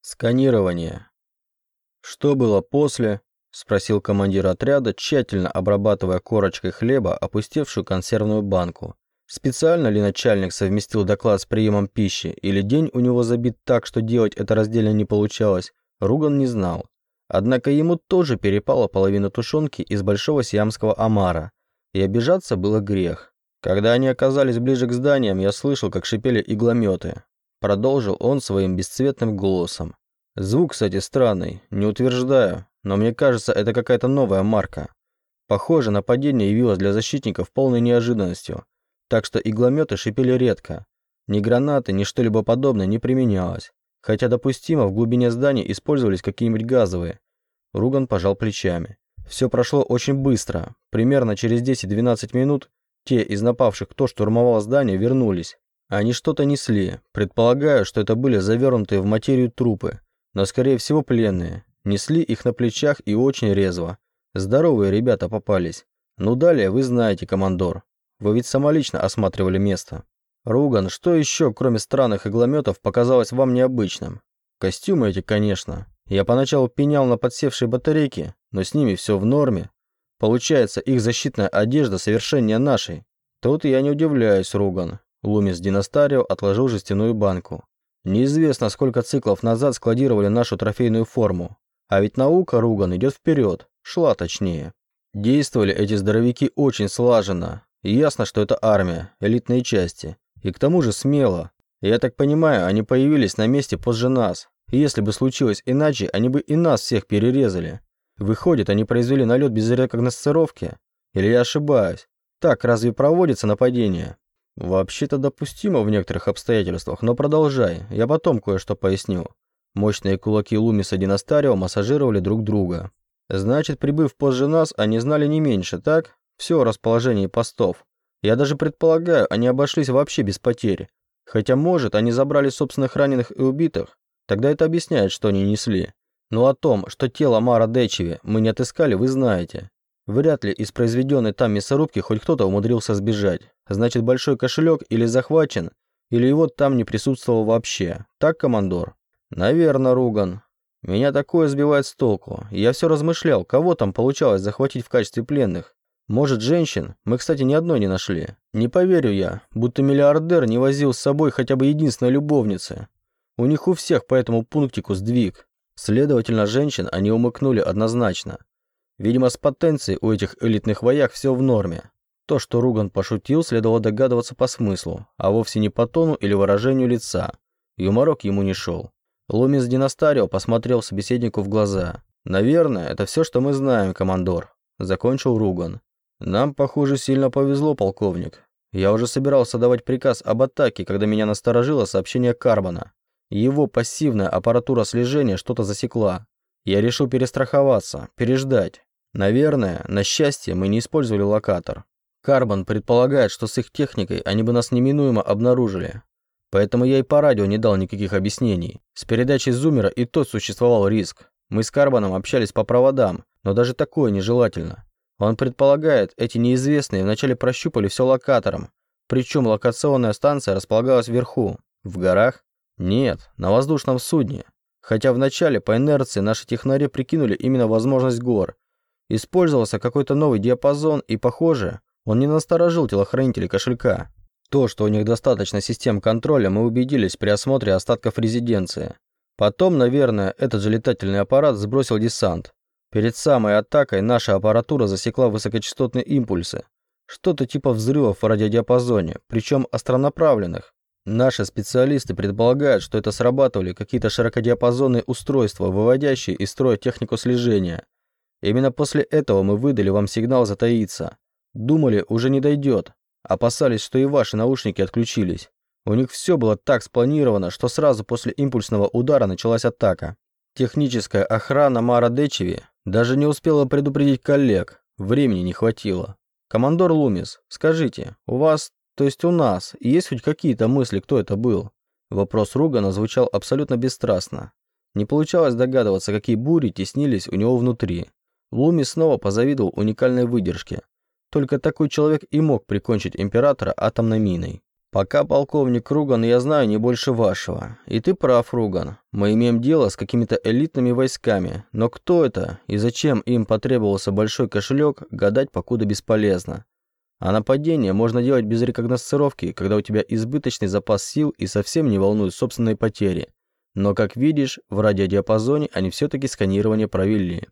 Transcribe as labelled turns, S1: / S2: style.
S1: Сканирование. Что было после? Спросил командир отряда, тщательно обрабатывая корочкой хлеба опустевшую консервную банку. Специально ли начальник совместил доклад с приемом пищи, или день у него забит так, что делать это раздельно не получалось, Руган не знал. Однако ему тоже перепала половина тушенки из большого сиамского омара, и обижаться было грех. Когда они оказались ближе к зданиям, я слышал, как шипели иглометы. Продолжил он своим бесцветным голосом. Звук, кстати, странный, не утверждаю, но мне кажется, это какая-то новая марка. Похоже, нападение явилось для защитников полной неожиданностью, так что иглометы шипели редко. Ни гранаты, ни что-либо подобное не применялось, хотя допустимо в глубине здания использовались какие-нибудь газовые. Руган пожал плечами. Все прошло очень быстро. Примерно через 10-12 минут те из напавших, кто штурмовал здание, вернулись. Они что-то несли. Предполагаю, что это были завернутые в материю трупы, но скорее всего пленные. Несли их на плечах и очень резво. Здоровые ребята попались. Ну далее вы знаете, командор. Вы ведь самолично осматривали место. Руган, что еще, кроме странных иглометов, показалось вам необычным? Костюмы эти, конечно. Я поначалу пенял на подсевшие батарейки, но с ними все в норме. Получается, их защитная одежда совершеннее нашей. Тут я не удивляюсь, Руган. Лумис Династарио отложил жестяную банку. Неизвестно, сколько циклов назад складировали нашу трофейную форму. А ведь наука, Руган, идет вперед. Шла точнее. Действовали эти здоровяки очень слаженно. И ясно, что это армия, элитные части. И к тому же смело. Я так понимаю, они появились на месте позже нас. И если бы случилось иначе, они бы и нас всех перерезали. Выходит, они произвели налет без рекогносцировки? Или я ошибаюсь? Так разве проводится нападение? Вообще-то допустимо в некоторых обстоятельствах, но продолжай, я потом кое-что поясню. Мощные кулаки Лумиса Династарио массажировали друг друга. Значит, прибыв позже нас, они знали не меньше, так? Все о расположении постов. Я даже предполагаю, они обошлись вообще без потерь. Хотя, может, они забрали собственных раненых и убитых. Тогда это объясняет, что они несли. Но о том, что тело Мара Дечеви мы не отыскали, вы знаете. Вряд ли из произведенной там мясорубки хоть кто-то умудрился сбежать. Значит, большой кошелек или захвачен, или его там не присутствовал вообще. Так, командор? Наверно, Руган. Меня такое сбивает с толку. Я все размышлял, кого там получалось захватить в качестве пленных. Может, женщин? Мы, кстати, ни одной не нашли. Не поверю я, будто миллиардер не возил с собой хотя бы единственной любовницы. У них у всех по этому пунктику сдвиг. Следовательно, женщин они умыкнули однозначно. Видимо, с потенцией у этих элитных вояк все в норме. То, что Руган пошутил, следовало догадываться по смыслу, а вовсе не по тону или выражению лица. Юморок ему не шел. Лумис Династарио посмотрел собеседнику в глаза. «Наверное, это все, что мы знаем, командор», – закончил Руган. «Нам, похоже, сильно повезло, полковник. Я уже собирался давать приказ об атаке, когда меня насторожило сообщение Карбона. Его пассивная аппаратура слежения что-то засекла. Я решил перестраховаться, переждать. Наверное, на счастье, мы не использовали локатор. Карбон предполагает, что с их техникой они бы нас неминуемо обнаружили. Поэтому я и по радио не дал никаких объяснений. С передачей зумера и тот существовал риск. Мы с Карбоном общались по проводам, но даже такое нежелательно. Он предполагает, эти неизвестные вначале прощупали все локатором. Причем локационная станция располагалась вверху. В горах? Нет, на воздушном судне. Хотя вначале по инерции наши технари прикинули именно возможность гор, Использовался какой-то новый диапазон, и, похоже, он не насторожил телохранителей кошелька. То, что у них достаточно систем контроля, мы убедились при осмотре остатков резиденции. Потом, наверное, этот же летательный аппарат сбросил десант. Перед самой атакой наша аппаратура засекла высокочастотные импульсы. Что-то типа взрывов в радиодиапазоне, причем остронаправленных. Наши специалисты предполагают, что это срабатывали какие-то широкодиапазонные устройства, выводящие из строя технику слежения – Именно после этого мы выдали вам сигнал затаиться. Думали, уже не дойдет. Опасались, что и ваши наушники отключились. У них все было так спланировано, что сразу после импульсного удара началась атака. Техническая охрана Мара Дечеви даже не успела предупредить коллег. Времени не хватило. Командор Лумис, скажите, у вас, то есть у нас, есть хоть какие-то мысли, кто это был? Вопрос Ругана звучал абсолютно бесстрастно. Не получалось догадываться, какие бури теснились у него внутри. Луми снова позавидовал уникальной выдержке. Только такой человек и мог прикончить императора атомной миной. Пока полковник Руган я знаю не больше вашего. И ты прав, Руган. Мы имеем дело с какими-то элитными войсками. Но кто это и зачем им потребовался большой кошелек, гадать покуда бесполезно. А нападение можно делать без рекогносцировки, когда у тебя избыточный запас сил и совсем не волнуют собственные потери. Но, как видишь, в радиодиапазоне они все-таки сканирование провели.